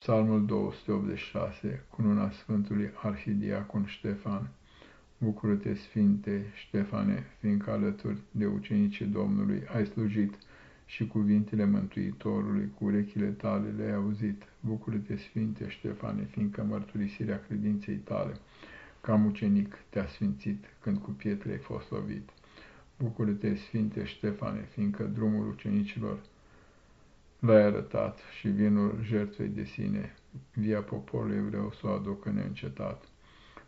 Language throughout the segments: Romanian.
Psalmul 286, cununa Sfântului Arhidiacon Ștefan. Bucură-te, Sfinte Ștefane, fiindcă alături de ucenicii Domnului ai slujit și cuvintele Mântuitorului cu urechile tale le-ai auzit. Bucură-te, Sfinte Ștefane, fiindcă mărturisirea credinței tale, ca mucenic te-a sfințit când cu pietre ai fost lovit. Bucură-te, Sfinte Ștefane, fiindcă drumul ucenicilor l-ai arătat și vinul jertfei de sine, via poporului evreu să o aducă neîncetat.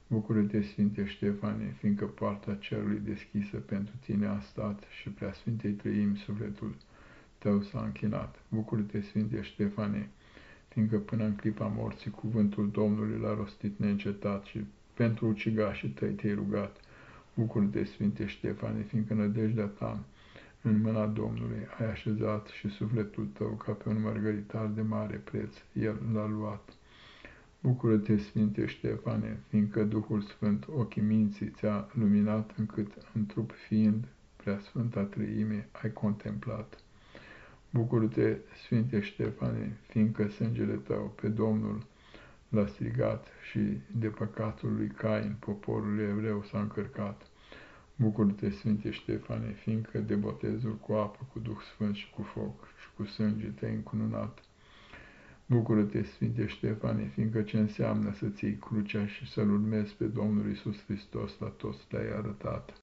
Bucură-te, Sfinte Ștefane, fiindcă poarta cerului deschisă pentru tine a stat și prea Sfintei Trăimi sufletul tău s-a închinat. Bucură-te, Sfinte Ștefane, fiindcă până în clipa morții cuvântul Domnului l-a rostit neîncetat și pentru ucigașii tăi te-ai rugat. Bucură-te, Sfinte Ștefane, fiindcă nădejdea ta în mâna Domnului ai așezat și sufletul tău ca pe un mărgăritar de mare preț, el l-a luat. Bucură-te, Sfinte Ștefane, fiindcă Duhul Sfânt ochii minții ți-a luminat, încât, în trup fiind, prea Sfânta Trăime ai contemplat. Bucură-te, Sfinte Ștefane, fiindcă sângele tău pe Domnul l-a strigat și de păcatul lui Cain poporul evreu s-a încărcat. Bucură-te, Sfinte Ștefane, fiindcă de botezul cu apă, cu Duh Sfânt și cu foc și cu sânge te-ai încununat. Bucură-te, Sfinte Ștefane, fiindcă ce înseamnă să ții crucea și să-L urmezi pe Domnul Isus Hristos la toți te-ai arătat.